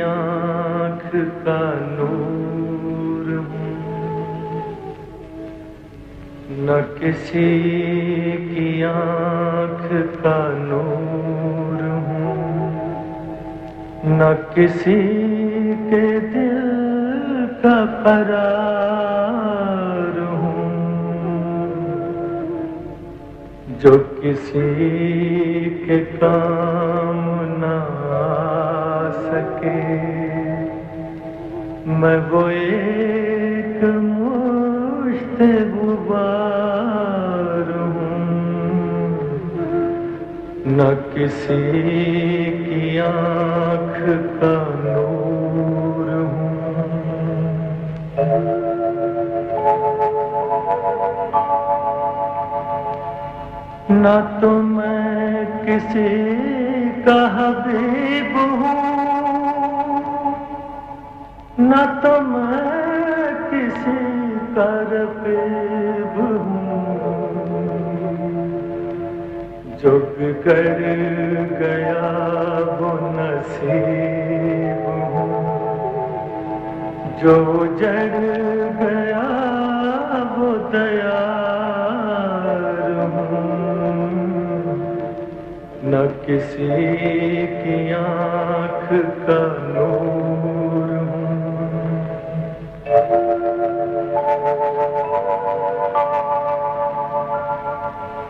آنکھ کا نور ہوں۔ نہ کسی کی آنکھ کا نور ہوں۔ نہ کسی کے دل کا قرار ہوں۔ جو کسی کے کام میں وہ ایک مشت غبار ہوں۔ نہ کسی کی آنکھ کا نور ہوں۔ نہ تو میں کسی کا حبیب ہوں۔ نہ تو میں کسی کا رقیب ہوں۔ جو بگڑ گیا وہ نصیب ہوں۔ جو جڑ گیا وہ دیار نہ کسی کی آنکھ کا نور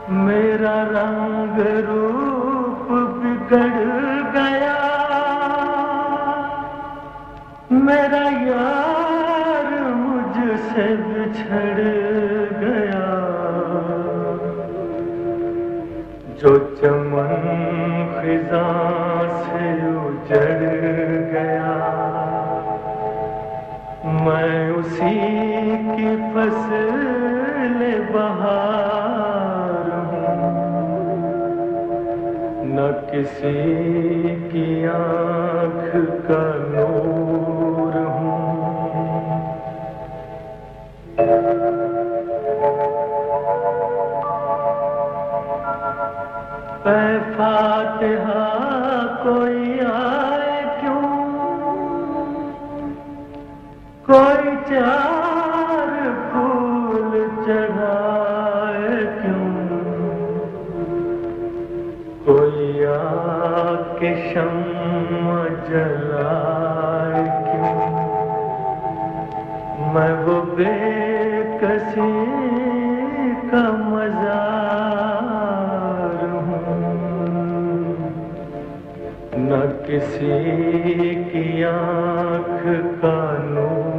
میرا رنگ روپ بگڑ گیا۔ میرا یار مجھ سے بچھڑ گیا۔ جو چمن خزاں سے اجڑ گیا۔ میں اسی کی فصل بہار کسی کی آنکھ کا نور ہوں۔ اے فاتحہ کوئی آئے کیوں؟ کوئی چار کوئی آ کے شم جلائے کیوں؟ میں وہ بے کسی کا مزار ہوں۔ نہ کسی کی آنکھ کا نور